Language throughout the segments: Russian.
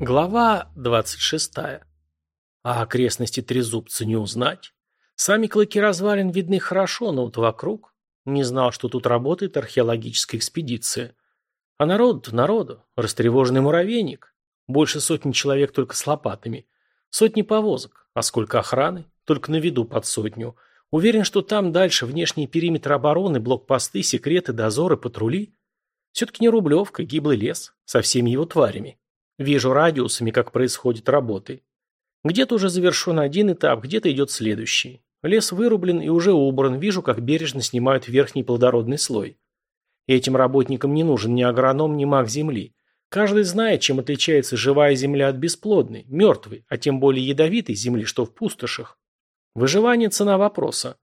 Глава 26. А окрестности Трезубца не узнать. Сами клыки развалин видны хорошо, но вот вокруг. Не знал, что тут работает археологическая экспедиция. А народ народу. Растревоженный муравейник. Больше сотни человек только с лопатами. Сотни повозок. А сколько охраны? Только на виду под сотню. Уверен, что там дальше внешний периметр обороны, блокпосты, секреты, дозоры, патрули. Все-таки не Рублевка, гиблый лес. Со всеми его тварями. Вижу радиусами, как происходит работы. Где-то уже завершен один этап, где-то идет следующий. Лес вырублен и уже убран, вижу, как бережно снимают верхний плодородный слой. Этим работникам не нужен ни агроном, ни маг земли. Каждый знает, чем отличается живая земля от бесплодной, мертвой, а тем более ядовитой земли, что в пустошах. Выживание – цена вопроса.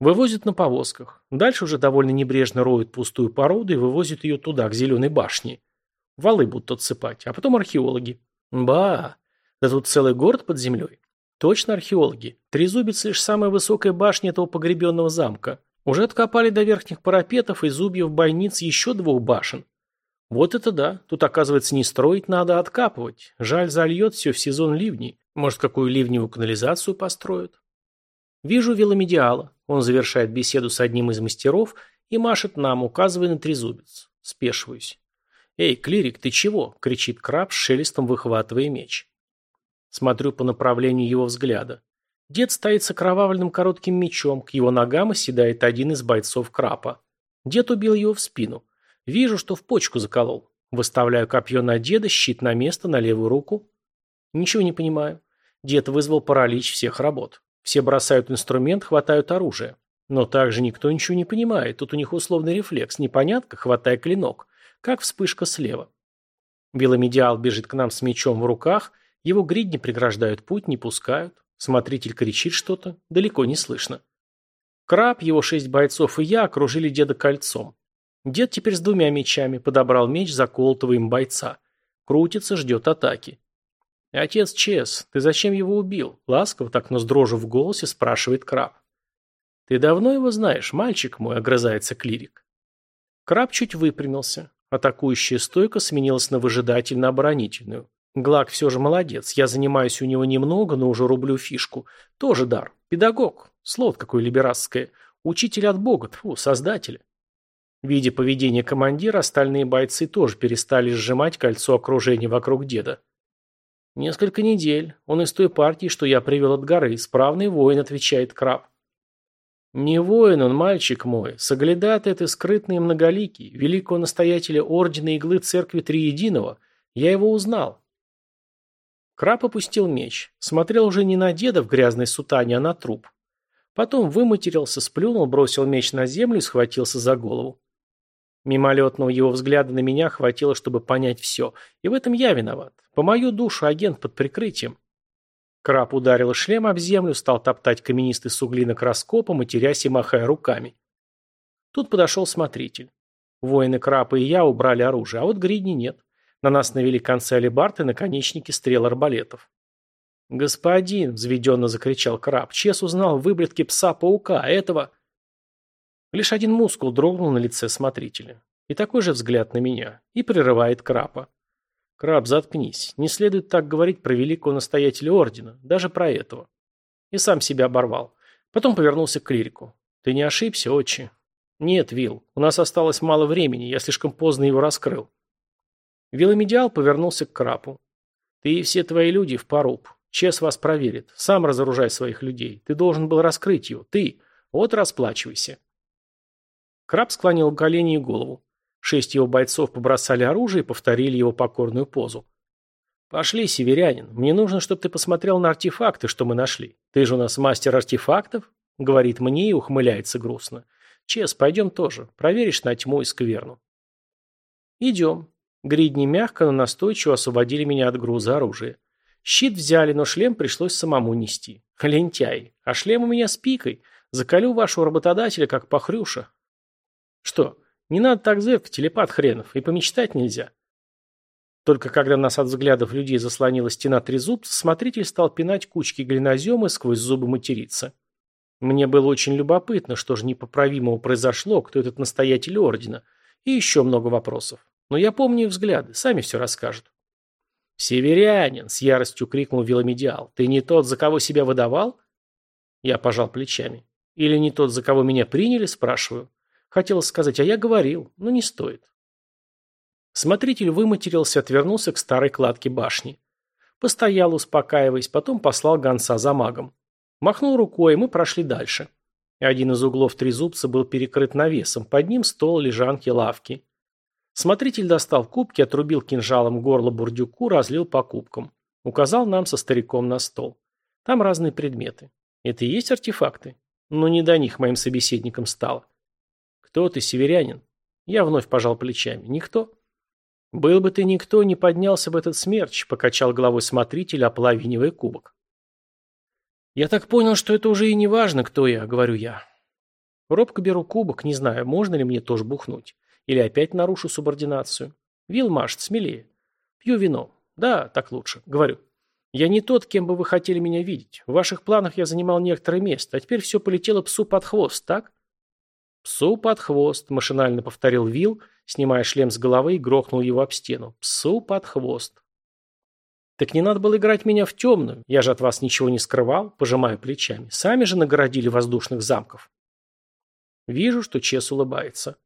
Вывозят на повозках. Дальше уже довольно небрежно роют пустую породу и вывозят ее туда, к зеленой башне. Валы будут отсыпать, а потом археологи. Ба, да тут целый город под землей. Точно археологи. Трезубец лишь самая высокая башня этого погребенного замка. Уже откопали до верхних парапетов и зубьев бойниц еще двух башен. Вот это да. Тут, оказывается, не строить надо, а откапывать. Жаль, зальет все в сезон ливней. Может, какую ливневую канализацию построят? Вижу веломедиала. Он завершает беседу с одним из мастеров и машет нам, указывая на трезубец. Спешиваюсь. «Эй, клирик, ты чего?» – кричит краб, шелестом выхватывая меч. Смотрю по направлению его взгляда. Дед стоит с окровавленным коротким мечом, к его ногам оседает один из бойцов крапа. Дед убил его в спину. Вижу, что в почку заколол. Выставляю копье на деда, щит на место, на левую руку. Ничего не понимаю. Дед вызвал паралич всех работ. Все бросают инструмент, хватают оружие. Но также никто ничего не понимает. Тут у них условный рефлекс. Непонятка, хватай клинок как вспышка слева. Веломедиал бежит к нам с мечом в руках, его гридни преграждают путь, не пускают. Смотритель кричит что-то, далеко не слышно. Краб, его шесть бойцов и я окружили деда кольцом. Дед теперь с двумя мечами подобрал меч заколотого им бойца. Крутится, ждет атаки. «Отец Чес, ты зачем его убил?» Ласково, так но с дрожью в голосе, спрашивает краб. «Ты давно его знаешь, мальчик мой?» – огрызается клирик. Краб чуть выпрямился. Атакующая стойка сменилась на выжидательно-оборонительную. Глак все же молодец. Я занимаюсь у него немного, но уже рублю фишку. Тоже дар. Педагог. Слово какое либерасское. Учитель от бога, тьфу, создателя. Видя поведение командира, остальные бойцы тоже перестали сжимать кольцо окружения вокруг деда. Несколько недель. Он из той партии, что я привел от горы. Справный воин, отвечает краб. Не воин он, мальчик мой, соглядатый ты скрытный и многоликий, великого настоятеля ордена иглы церкви Триединого. Я его узнал. Краб опустил меч, смотрел уже не на деда в грязной сутане, а на труп. Потом выматерился, сплюнул, бросил меч на землю и схватился за голову. Мимолетного его взгляда на меня хватило, чтобы понять все, и в этом я виноват. По мою душу агент под прикрытием. Краб ударил шлем об землю, стал топтать каменистый суглинок раскопом, матерясь и махая руками. Тут подошел смотритель. Воины Крапа и я убрали оружие, а вот гридни нет. На нас навели концы алебард и наконечники стрел арбалетов. «Господин!» – взведенно закричал Краб. «Чес узнал в выблетке пса-паука, этого...» Лишь один мускул дрогнул на лице смотрителя. И такой же взгляд на меня. И прерывает Крапа. Краб, заткнись. Не следует так говорить про великого настоятеля ордена, даже про этого. И сам себя оборвал. Потом повернулся к клирику. Ты не ошибся, отче? Нет, Вил, у нас осталось мало времени, я слишком поздно его раскрыл. Виломедиал повернулся к крапу. Ты и все твои люди в поруб. Чес вас проверит. Сам разоружай своих людей. Ты должен был раскрыть его. Ты. Вот расплачивайся. Краб склонил колени и голову. Шесть его бойцов побросали оружие и повторили его покорную позу. «Пошли, северянин. Мне нужно, чтобы ты посмотрел на артефакты, что мы нашли. Ты же у нас мастер артефактов?» Говорит мне и ухмыляется грустно. «Чес, пойдем тоже. Проверишь на тьму и скверну». «Идем». Гридни мягко, но настойчиво освободили меня от груза оружия. Щит взяли, но шлем пришлось самому нести. Лентяй. А шлем у меня с пикой. Заколю вашего работодателя, как похрюша. Что, не надо так зыркать, телепат хренов, и помечтать нельзя. Только когда нас от взглядов людей заслонила стена трезубца, смотритель стал пинать кучки глинозема сквозь зубы материться. Мне было очень любопытно, что же непоправимого произошло, кто этот настоятель ордена, и еще много вопросов. Но я помню их взгляды, сами все расскажут. «Северянин!» — с яростью крикнул Веломедиал. «Ты не тот, за кого себя выдавал?» Я пожал плечами. «Или не тот, за кого меня приняли?» — спрашиваю. Хотелось сказать, а я говорил, но не стоит. Смотритель выматерился, отвернулся к старой кладке башни. Постоял, успокаиваясь, потом послал гонца за магом. Махнул рукой, и мы прошли дальше. Один из углов трезубца был перекрыт навесом, под ним стол, лежанки, лавки. Смотритель достал кубки, отрубил кинжалом горло бурдюку, разлил по кубкам. Указал нам со стариком на стол. Там разные предметы. Это и есть артефакты? Но не до них моим собеседникам стало. Кто ты, северянин? Я вновь пожал плечами. Никто. Был бы ты никто, не поднялся бы этот смерч, покачал головой смотритель, ополовинивая кубок. Я так понял, что это уже и не важно, кто я, говорю я. Робко беру кубок, не знаю, можно ли мне тоже бухнуть. Или опять нарушу субординацию. Вил машет, смелее. Пью вино. Да, так лучше. Говорю. Я не тот, кем бы вы хотели меня видеть. В ваших планах я занимал некоторое место, а теперь все полетело псу под хвост, так? Псу под хвост, машинально повторил Вил, снимая шлем с головы и грохнул его об стену. Псу под хвост. Так не надо было играть меня в темную. Я же от вас ничего не скрывал, пожимаю плечами. Сами же нагородили воздушных замков. Вижу, что Чес улыбается.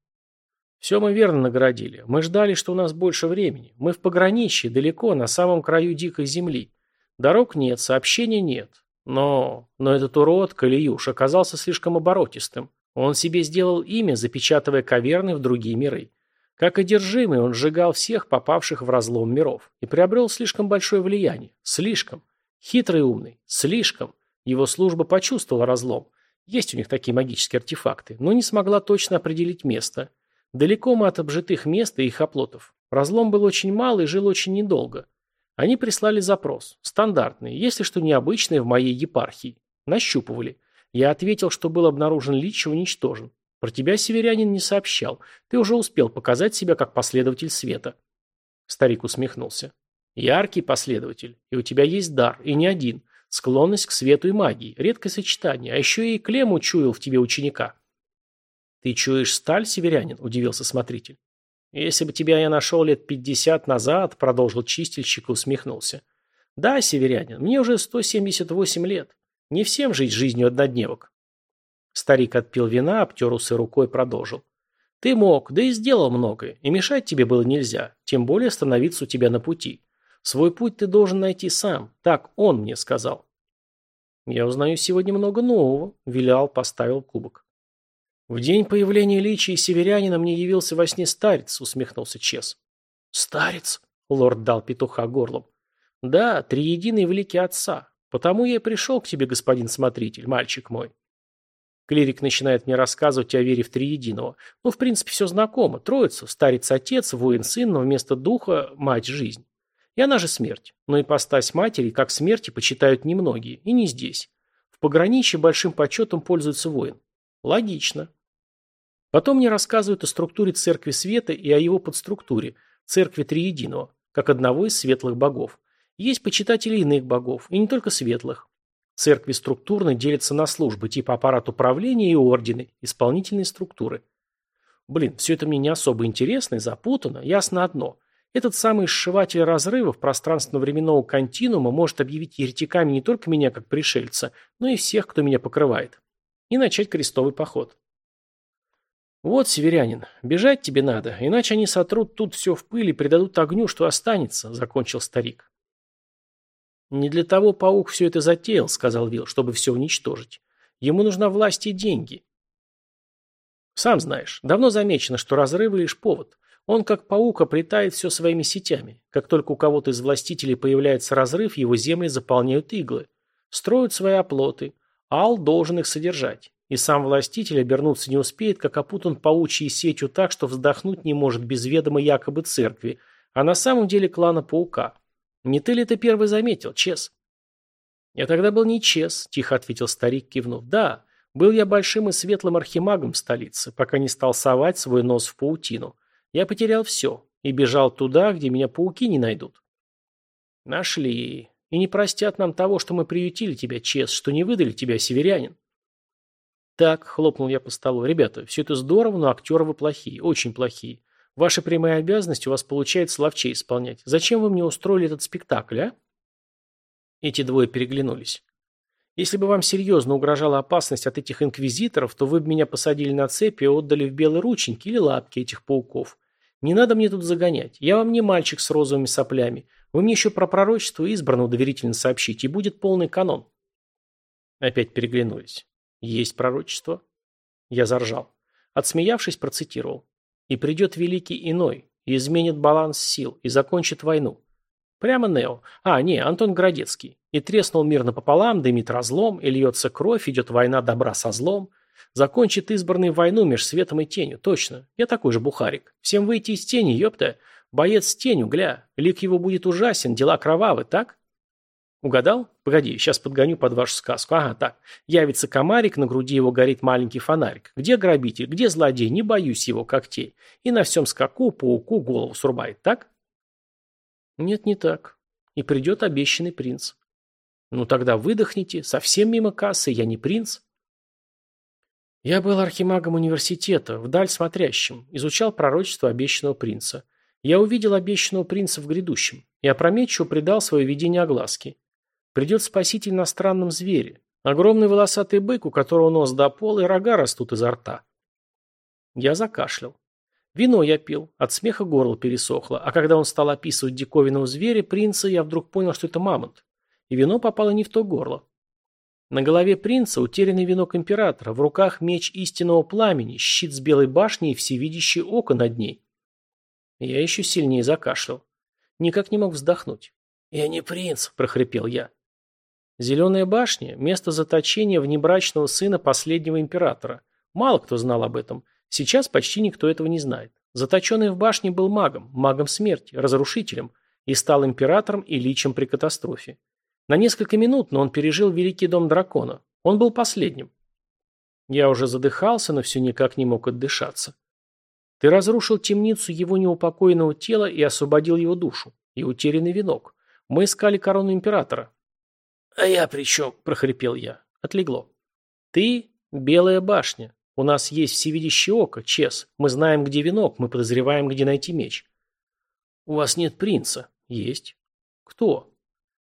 Все мы верно наградили. Мы ждали, что у нас больше времени. Мы в пограничье, далеко, на самом краю дикой земли. Дорог нет, сообщения нет. Но... Но этот урод, Калиюш, оказался слишком оборотистым. Он себе сделал имя, запечатывая каверны в другие миры. Как одержимый, он сжигал всех попавших в разлом миров и приобрел слишком большое влияние. Слишком. Хитрый и умный. Слишком. Его служба почувствовала разлом. Есть у них такие магические артефакты, но не смогла точно определить место. Далеко мы от обжитых мест и их оплотов. Разлом был очень мал и жил очень недолго. Они прислали запрос. Стандартный, если что необычное в моей епархии. Нащупывали. Я ответил, что был обнаружен лич и уничтожен. Про тебя северянин не сообщал. Ты уже успел показать себя как последователь света. Старик усмехнулся. Яркий последователь. И у тебя есть дар, и не один. Склонность к свету и магии. Редкое сочетание. А еще и клемму чуял в тебе ученика. Ты чуешь сталь, северянин? Удивился смотритель. Если бы тебя я нашел лет пятьдесят назад, продолжил чистильщик и усмехнулся. Да, северянин, мне уже сто семьдесят восемь лет. Не всем жить жизнью однодневок. Старик отпил вина, обтер усы рукой и продолжил. Ты мог, да и сделал многое, и мешать тебе было нельзя, тем более становиться у тебя на пути. Свой путь ты должен найти сам, так он мне сказал. Я узнаю сегодня много нового, Вилял поставил кубок. В день появления Личи и Северянина мне явился во сне старец, усмехнулся Чес. Старец? Лорд дал петуха горлом. Да, триединый великий отца. Потому я и пришел к тебе, господин смотритель, мальчик мой. Клирик начинает мне рассказывать о вере в Триединого. Ну, в принципе, все знакомо. Троица, старец-отец, воин-сын, но вместо духа – мать-жизнь. И она же смерть. Но ипостась матери, как смерти, почитают немногие. И не здесь. В пограничье большим почетом пользуется воин. Логично. Потом мне рассказывают о структуре Церкви Света и о его подструктуре – Церкви Триединого, как одного из светлых богов. Есть почитатели иных богов, и не только светлых. Церкви структурно делятся на службы, типа аппарат управления и ордены, исполнительные структуры. Блин, все это мне не особо интересно и запутано. Ясно одно. Этот самый сшиватель разрывов пространственно-временного континуума может объявить еретиками не только меня как пришельца, но и всех, кто меня покрывает. И начать крестовый поход. Вот, северянин, бежать тебе надо, иначе они сотрут тут все в пыль и придадут огню, что останется, закончил старик. «Не для того паук все это затеял», — сказал Вилл, — «чтобы все уничтожить. Ему нужна власть и деньги». «Сам знаешь, давно замечено, что разрывы — лишь повод. Он, как паук, оплетает все своими сетями. Как только у кого-то из властителей появляется разрыв, его земли заполняют иглы. Строят свои оплоты. Ал должен их содержать. И сам властитель обернуться не успеет, как опутан паучьей сетью так, что вздохнуть не может без ведома якобы церкви, а на самом деле клана паука. Не ты ли это первый заметил, Чес? Я тогда был не Чес, тихо ответил старик, кивнув. Да, был я большим и светлым архимагом в столице, пока не стал совать свой нос в паутину. Я потерял все и бежал туда, где меня пауки не найдут. Нашли. И не простят нам того, что мы приютили тебя, Чес, что не выдали тебя, северянин. Так, хлопнул я по столу. Ребята, все это здорово, но актеры вы плохие, очень плохие. Ваши прямые обязанности у вас получается ловчей исполнять. Зачем вы мне устроили этот спектакль, а?» Эти двое переглянулись. «Если бы вам серьезно угрожала опасность от этих инквизиторов, то вы бы меня посадили на цепи и отдали в белые рученьки или лапки этих пауков. Не надо мне тут загонять. Я вам не мальчик с розовыми соплями. Вы мне еще про пророчество избранного доверительно сообщите, и будет полный канон». Опять переглянулись. «Есть пророчество?» Я заржал. Отсмеявшись, процитировал. «И придет великий иной, и изменит баланс сил, и закончит войну. Прямо Нео. А, не, Антон Городецкий. И треснул мир напополам, дымит разлом, и льется кровь, идет война добра со злом. Закончит избранный войну меж светом и тенью. Точно. Я такой же бухарик. Всем выйти из тени, ёпта. Боец с тенью, гля. Лик его будет ужасен, дела кровавы, так? Угадал? Погоди, сейчас подгоню под вашу сказку. Ага, так. Явится комарик, на груди его горит маленький фонарик. Где грабитель, где злодей? Не боюсь его когтей. И на всем скаку пауку голову срубает, так? Нет, не так. И придет обещанный принц. Ну тогда выдохните, совсем мимо кассы, я не принц. Я был архимагом университета, вдаль смотрящим, изучал пророчество обещанного принца. Я увидел обещанного принца в грядущем и опрометчиво придал свое видение огласки. Придет спаситель на странном звере, огромный волосатый бык, у которого нос до пола и рога растут изо рта. Я закашлял. Вино я пил, от смеха горло пересохло, а когда он стал описывать диковинного зверя, принца, я вдруг понял, что это мамонт. И вино попало не в то горло. На голове принца утерянный венок императора, в руках меч истинного пламени, щит с белой башней и всевидящее око над ней. Я еще сильнее закашлял. Никак не мог вздохнуть. «Я не принц», — прохрипел я. Зеленая башня – место заточения внебрачного сына последнего императора. Мало кто знал об этом. Сейчас почти никто этого не знает. Заточенный в башне был магом, магом смерти, разрушителем, и стал императором и личем при катастрофе. На несколько минут, но он пережил Великий дом дракона. Он был последним. Я уже задыхался, но все никак не мог отдышаться. Ты разрушил темницу его неупокоенного тела и освободил его душу. И утерянный венок. Мы искали корону императора. «А я при чем?» – прохрипел я. Отлегло. «Ты – Белая башня. У нас есть всевидящее око, Чес. Мы знаем, где венок, мы подозреваем, где найти меч. У вас нет принца. Есть. Кто?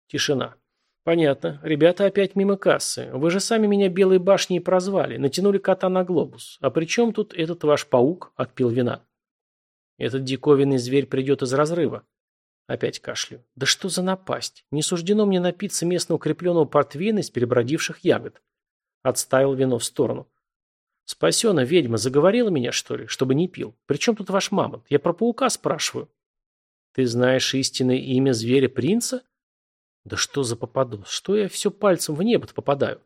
Тишина. Понятно. Ребята опять мимо кассы. Вы же сами меня Белой башней прозвали. Натянули кота на глобус. А при чем тут этот ваш паук? Отпил вина. Этот диковинный зверь придет из разрыва. Опять кашлю. Да что за напасть? Не суждено мне напиться местного укрепленного портвейна из перебродивших ягод. Отставил вино в сторону. Спасена ведьма заговорила меня, что ли, чтобы не пил? Причем тут ваш мамонт? Я про паука спрашиваю. Ты знаешь истинное имя зверя-принца? Да что за попадос? Что я все пальцем в небо попадаю?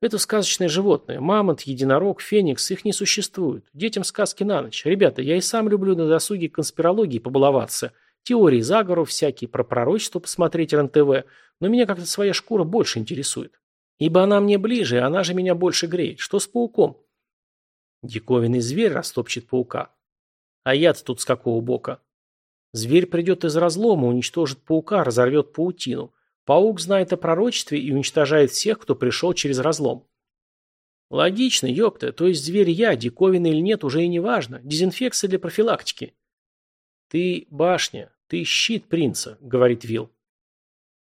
Это сказочное животное. Мамонт, единорог, феникс, их не существует. Детям сказки на ночь. Ребята, я и сам люблю на досуге конспирологии побаловаться. Теории заговоров всякие, про пророчество посмотреть РНТВ. Но меня как-то своя шкура больше интересует. Ибо она мне ближе, она же меня больше греет. Что с пауком? Диковинный зверь растопчет паука. А я-то тут с какого бока? Зверь придет из разлома, уничтожит паука, разорвет паутину. Паук знает о пророчестве и уничтожает всех, кто пришел через разлом. Логично, ёпта, то есть зверь я, диковинный или нет, уже и не важно. Дезинфекция для профилактики. Ты башня, ты щит принца, говорит Вил.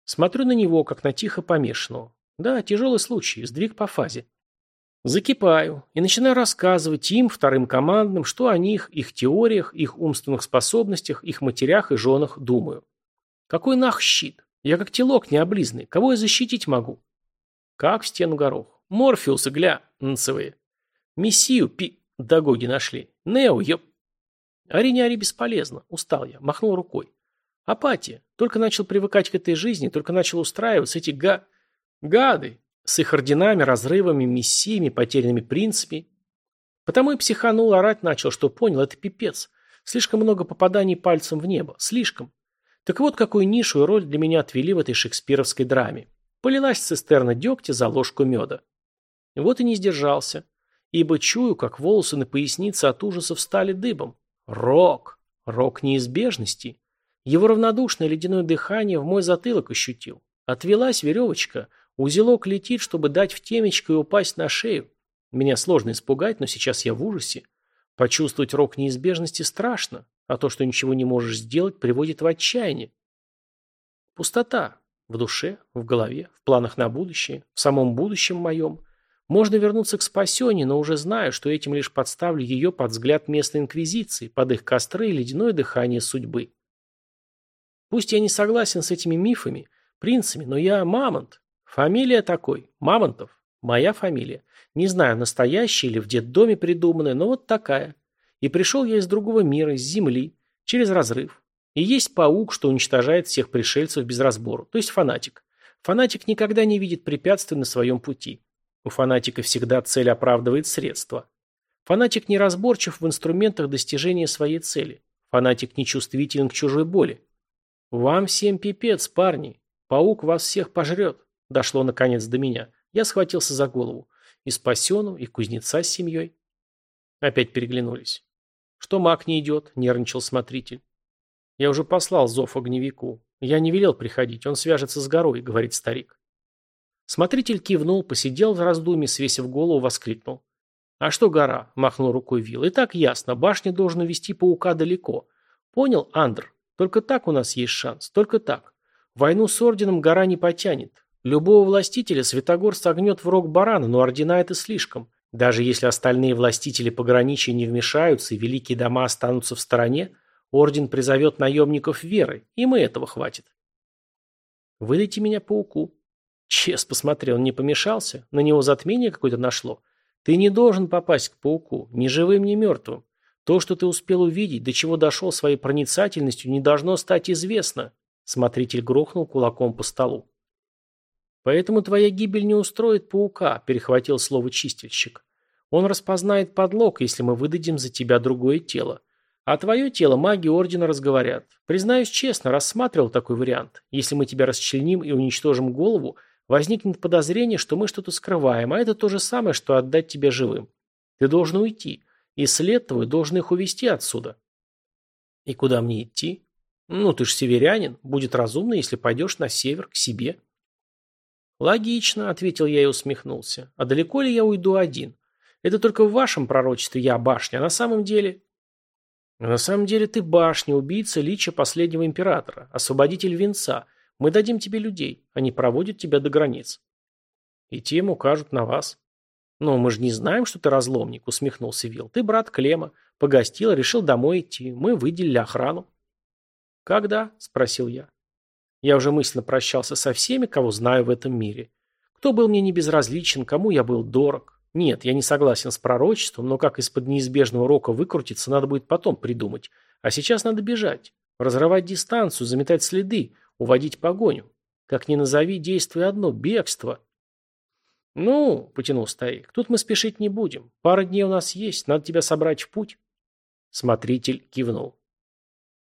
Смотрю на него, как на тихо помешанного. Да, тяжелый случай, сдвиг по фазе. Закипаю и начинаю рассказывать им, вторым командным, что о них, их теориях, их умственных способностях, их матерях и женах думаю. Какой нах щит? Я как телок необлизный. Кого я защитить могу? Как в стену горох. Морфеусы, гля, нцевые. Мессию, пи... Дагоги нашли. Нео, еб... Ари не ари бесполезно. Устал я. Махнул рукой. Апатия. Только начал привыкать к этой жизни, только начал устраиваться эти га... Гады. С их орденами, разрывами, миссиями, потерянными принципами. Потому и психанул, орать начал, что понял, это пипец. Слишком много попаданий пальцем в небо. Слишком. Так вот, какую нишу и роль для меня отвели в этой шекспировской драме. Полилась цистерна дегтя за ложку меда. Вот и не сдержался. Ибо чую, как волосы на пояснице от ужаса встали дыбом. Рок. Рок неизбежности. Его равнодушное ледяное дыхание в мой затылок ощутил. Отвелась веревочка – Узелок летит, чтобы дать в темечко и упасть на шею. Меня сложно испугать, но сейчас я в ужасе. Почувствовать рок неизбежности страшно, а то, что ничего не можешь сделать, приводит в отчаяние. Пустота. В душе, в голове, в планах на будущее, в самом будущем моем. Можно вернуться к спасению, но уже знаю, что этим лишь подставлю ее под взгляд местной инквизиции, под их костры и ледяное дыхание судьбы. Пусть я не согласен с этими мифами, принцами, но я Мамонт. Фамилия такой, Мамонтов. Моя фамилия. Не знаю, настоящая или в детдоме придуманная, но вот такая. И пришел я из другого мира, из Земли, через разрыв. И есть паук, что уничтожает всех пришельцев без разбору, то есть фанатик. Фанатик никогда не видит препятствий на своем пути. У фанатика всегда цель оправдывает средства. Фанатик неразборчив в инструментах достижения своей цели. Фанатик нечувствителен к чужой боли. Вам всем пипец, парни. Паук вас всех пожрет. Дошло наконец до меня. Я схватился за голову. И спасенного, и кузнеца с семьей. Опять переглянулись. Что маг не идет? Нервничал смотритель. Я уже послал зов огневику. Я не велел приходить, он свяжется с горой, говорит старик. Смотритель кивнул, посидел в раздумье, свесив голову, воскликнул. «А что гора?» – махнул рукой Вилл. «И так ясно, башня должен увести паука далеко. Понял, Андр? Только так у нас есть шанс, только так. Войну с орденом гора не потянет. Любого властителя Святогор согнет в рог барана, но ордена это слишком. Даже если остальные властители пограничья не вмешаются и великие дома останутся в стороне, орден призовет наемников веры, и мы этого хватит. Выдайте меня пауку. Чес посмотрел, не помешался, на него затмение какое-то нашло. Ты не должен попасть к пауку, ни живым, ни мертвым. То, что ты успел увидеть, до чего дошел своей проницательностью, не должно стать известно. Смотритель грохнул кулаком по столу. «Поэтому твоя гибель не устроит паука», – перехватил слово чистильщик. «Он распознает подлог, если мы выдадим за тебя другое тело. А твое тело маги Ордена разговорят. Признаюсь честно, рассматривал такой вариант. Если мы тебя расчленим и уничтожим голову, возникнет подозрение, что мы что-то скрываем, а это то же самое, что отдать тебя живым. Ты должен уйти, и след твой должен их увести отсюда». «И куда мне идти?» «Ну, ты ж северянин. Будет разумно, если пойдешь на север, к себе». «Логично», — ответил я и усмехнулся. «А далеко ли я уйду один? Это только в вашем пророчестве я башня, а на самом деле...» «На самом деле ты башня, убийца лича последнего императора, освободитель венца. Мы дадим тебе людей, они проводят тебя до границ». «И тем укажут на вас». «Но мы же не знаем, что ты разломник», — усмехнулся Вил. «Ты брат Клема. Погостил, решил домой идти. Мы выделили охрану». «Когда?» — спросил я. Я уже мысленно прощался со всеми, кого знаю в этом мире. Кто был мне не безразличен, кому я был дорог. Нет, я не согласен с пророчеством, но как из-под неизбежного рока выкрутиться, надо будет потом придумать. А сейчас надо бежать. Разрывать дистанцию, заметать следы, уводить погоню. Как ни назови, действие одно – бегство. «Ну», – потянул старик, – «тут мы спешить не будем. Пара дней у нас есть, надо тебя собрать в путь». Смотритель кивнул.